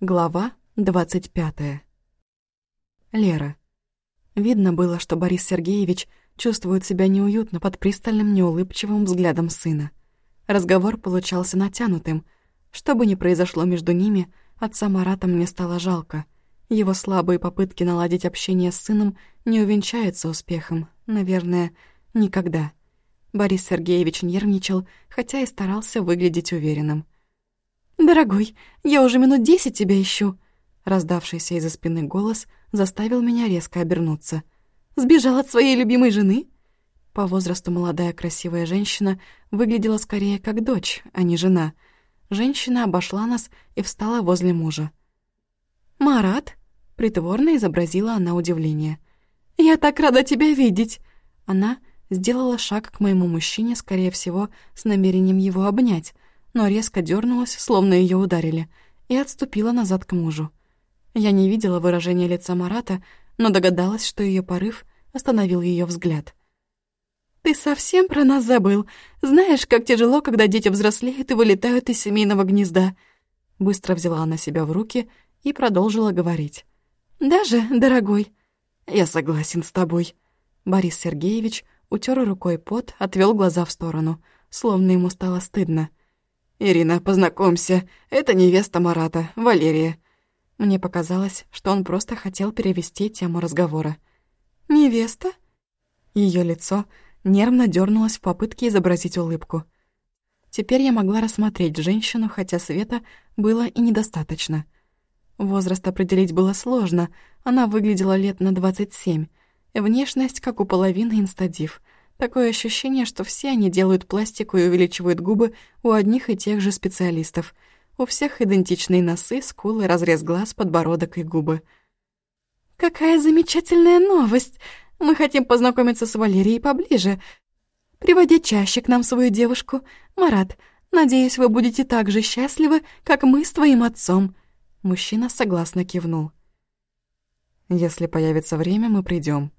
Глава двадцать пятая. Лера. Видно было, что Борис Сергеевич чувствует себя неуютно под пристальным неулыбчивым взглядом сына. Разговор получался натянутым. Что бы ни произошло между ними, отца Марата мне стало жалко. Его слабые попытки наладить общение с сыном не увенчаются успехом, наверное, никогда. Борис Сергеевич нервничал, хотя и старался выглядеть уверенным. «Дорогой, я уже минут десять тебя ищу!» Раздавшийся из-за спины голос заставил меня резко обернуться. «Сбежал от своей любимой жены?» По возрасту молодая красивая женщина выглядела скорее как дочь, а не жена. Женщина обошла нас и встала возле мужа. «Марат?» — притворно изобразила она удивление. «Я так рада тебя видеть!» Она сделала шаг к моему мужчине, скорее всего, с намерением его обнять — но резко дернулась, словно ее ударили, и отступила назад к мужу. Я не видела выражения лица Марата, но догадалась, что ее порыв остановил ее взгляд. «Ты совсем про нас забыл? Знаешь, как тяжело, когда дети взрослеют и вылетают из семейного гнезда?» Быстро взяла она себя в руки и продолжила говорить. «Даже, дорогой?» «Я согласен с тобой». Борис Сергеевич утер рукой пот, отвел глаза в сторону, словно ему стало стыдно. «Ирина, познакомься, это невеста Марата, Валерия». Мне показалось, что он просто хотел перевести тему разговора. «Невеста?» Ее лицо нервно дернулось в попытке изобразить улыбку. Теперь я могла рассмотреть женщину, хотя света было и недостаточно. Возраст определить было сложно, она выглядела лет на 27. Внешность, как у половины инстадив — Такое ощущение, что все они делают пластику и увеличивают губы у одних и тех же специалистов. У всех идентичные носы, скулы, разрез глаз, подбородок и губы. «Какая замечательная новость! Мы хотим познакомиться с Валерией поближе. Приводи чаще к нам свою девушку. Марат, надеюсь, вы будете так же счастливы, как мы с твоим отцом». Мужчина согласно кивнул. «Если появится время, мы придем.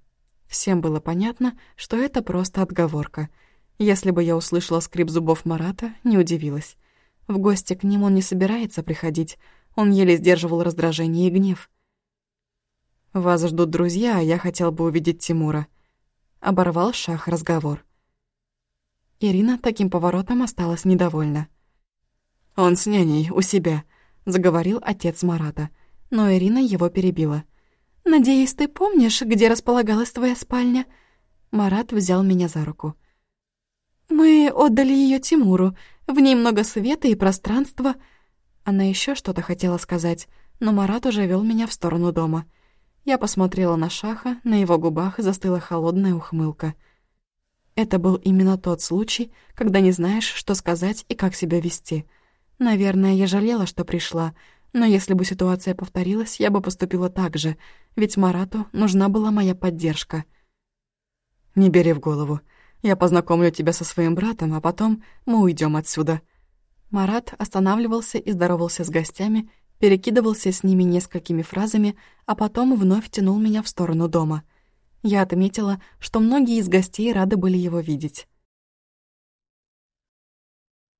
Всем было понятно, что это просто отговорка. Если бы я услышала скрип зубов Марата, не удивилась. В гости к ним он не собирается приходить. Он еле сдерживал раздражение и гнев. «Вас ждут друзья, а я хотел бы увидеть Тимура». Оборвал шах разговор. Ирина таким поворотом осталась недовольна. «Он с няней, у себя», — заговорил отец Марата. Но Ирина его перебила. «Надеюсь, ты помнишь, где располагалась твоя спальня?» Марат взял меня за руку. «Мы отдали ее Тимуру. В ней много света и пространства». Она еще что-то хотела сказать, но Марат уже вел меня в сторону дома. Я посмотрела на Шаха, на его губах застыла холодная ухмылка. Это был именно тот случай, когда не знаешь, что сказать и как себя вести. Наверное, я жалела, что пришла, но если бы ситуация повторилась, я бы поступила так же, ведь Марату нужна была моя поддержка. «Не бери в голову. Я познакомлю тебя со своим братом, а потом мы уйдем отсюда». Марат останавливался и здоровался с гостями, перекидывался с ними несколькими фразами, а потом вновь тянул меня в сторону дома. Я отметила, что многие из гостей рады были его видеть.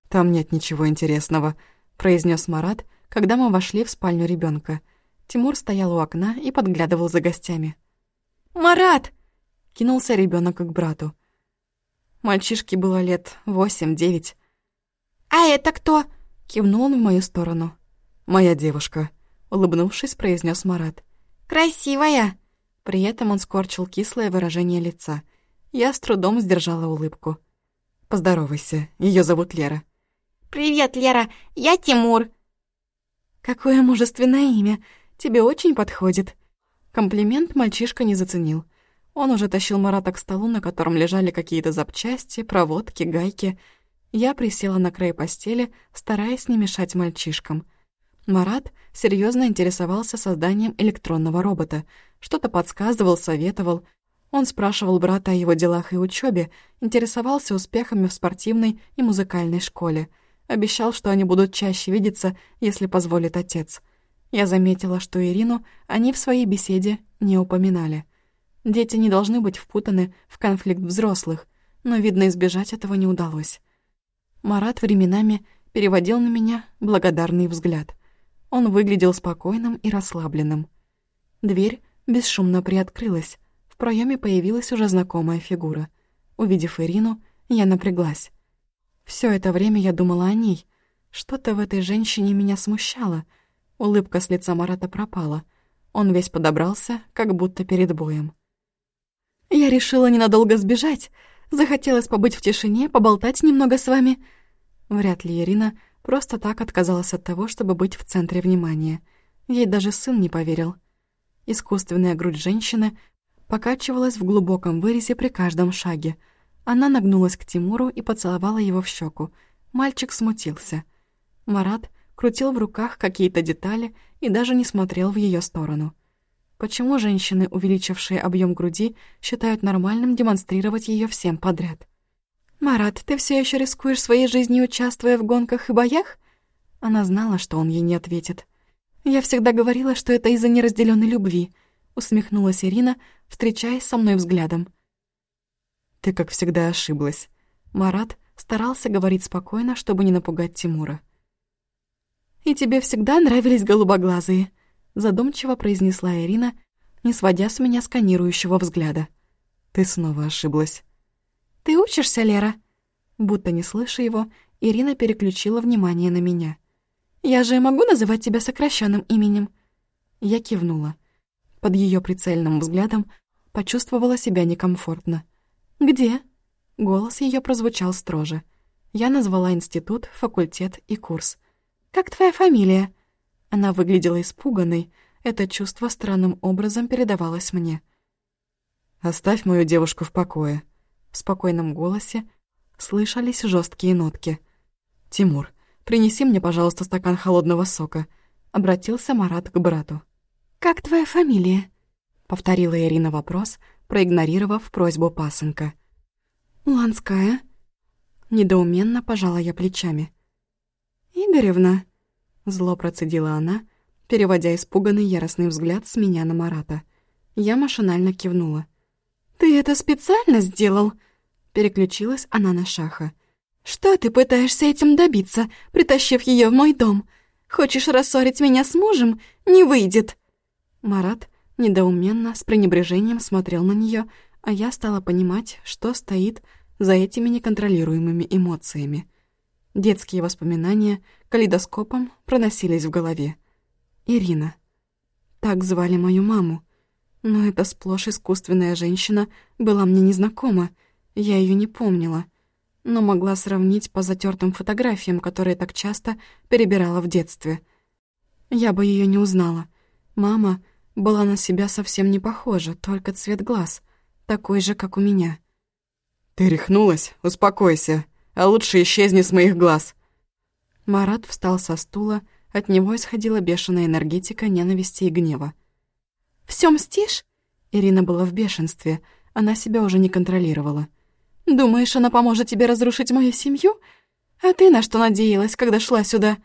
«Там нет ничего интересного», — произнес Марат, — когда мы вошли в спальню ребенка. Тимур стоял у окна и подглядывал за гостями. «Марат!» — кинулся ребенок к брату. Мальчишке было лет восемь-девять. «А это кто?» — кивнул он в мою сторону. «Моя девушка», — улыбнувшись, произнес Марат. «Красивая!» При этом он скорчил кислое выражение лица. Я с трудом сдержала улыбку. «Поздоровайся, ее зовут Лера». «Привет, Лера, я Тимур», «Какое мужественное имя! Тебе очень подходит!» Комплимент мальчишка не заценил. Он уже тащил Марата к столу, на котором лежали какие-то запчасти, проводки, гайки. Я присела на край постели, стараясь не мешать мальчишкам. Марат серьезно интересовался созданием электронного робота. Что-то подсказывал, советовал. Он спрашивал брата о его делах и учебе, интересовался успехами в спортивной и музыкальной школе — Обещал, что они будут чаще видеться, если позволит отец. Я заметила, что Ирину они в своей беседе не упоминали. Дети не должны быть впутаны в конфликт взрослых, но, видно, избежать этого не удалось. Марат временами переводил на меня благодарный взгляд. Он выглядел спокойным и расслабленным. Дверь бесшумно приоткрылась. В проеме появилась уже знакомая фигура. Увидев Ирину, я напряглась. Все это время я думала о ней. Что-то в этой женщине меня смущало. Улыбка с лица Марата пропала. Он весь подобрался, как будто перед боем. «Я решила ненадолго сбежать. Захотелось побыть в тишине, поболтать немного с вами». Вряд ли Ирина просто так отказалась от того, чтобы быть в центре внимания. Ей даже сын не поверил. Искусственная грудь женщины покачивалась в глубоком вырезе при каждом шаге — она нагнулась к Тимуру и поцеловала его в щеку. Мальчик смутился. Марат крутил в руках какие-то детали и даже не смотрел в ее сторону. Почему женщины, увеличившие объем груди, считают нормальным демонстрировать ее всем подряд? «Марат, ты все еще рискуешь своей жизнью, участвуя в гонках и боях?» Она знала, что он ей не ответит. «Я всегда говорила, что это из-за неразделенной любви», — усмехнулась Ирина, встречаясь со мной взглядом. Ты, как всегда, ошиблась. Марат старался говорить спокойно, чтобы не напугать Тимура. «И тебе всегда нравились голубоглазые», — задумчиво произнесла Ирина, не сводя с меня сканирующего взгляда. «Ты снова ошиблась». «Ты учишься, Лера?» Будто не слыша его, Ирина переключила внимание на меня. «Я же могу называть тебя сокращенным именем?» Я кивнула. Под ее прицельным взглядом почувствовала себя некомфортно. «Где?» Голос ее прозвучал строже. Я назвала институт, факультет и курс. «Как твоя фамилия?» Она выглядела испуганной. Это чувство странным образом передавалось мне. «Оставь мою девушку в покое». В спокойном голосе слышались жесткие нотки. «Тимур, принеси мне, пожалуйста, стакан холодного сока», — обратился Марат к брату. «Как твоя фамилия?» — повторила Ирина вопрос, проигнорировав просьбу пасынка. «Ланская?» Недоуменно пожала я плечами. «Игоревна?» Зло процедила она, переводя испуганный яростный взгляд с меня на Марата. Я машинально кивнула. «Ты это специально сделал?» Переключилась она на Шаха. «Что ты пытаешься этим добиться, притащив ее в мой дом? Хочешь рассорить меня с мужем? Не выйдет!» Марат недоуменно, с пренебрежением смотрел на нее, а я стала понимать, что стоит за этими неконтролируемыми эмоциями. Детские воспоминания калейдоскопом проносились в голове. Ирина. Так звали мою маму. Но эта сплошь искусственная женщина была мне незнакома, я ее не помнила, но могла сравнить по затертым фотографиям, которые так часто перебирала в детстве. Я бы ее не узнала. Мама была на себя совсем не похожа, только цвет глаз, такой же, как у меня. «Ты рехнулась? Успокойся, а лучше исчезни с моих глаз». Марат встал со стула, от него исходила бешеная энергетика ненависти и гнева. «Всё мстишь?» Ирина была в бешенстве, она себя уже не контролировала. «Думаешь, она поможет тебе разрушить мою семью? А ты на что надеялась, когда шла сюда?»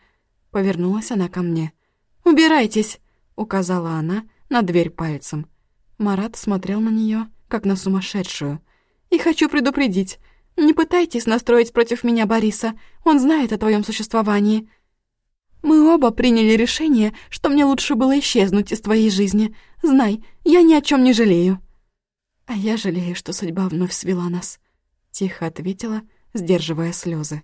Повернулась она ко мне. «Убирайтесь!» — указала она, на дверь пальцем. Марат смотрел на нее, как на сумасшедшую. «И хочу предупредить. Не пытайтесь настроить против меня Бориса. Он знает о твоем существовании. Мы оба приняли решение, что мне лучше было исчезнуть из твоей жизни. Знай, я ни о чем не жалею». «А я жалею, что судьба вновь свела нас», — тихо ответила, сдерживая слезы.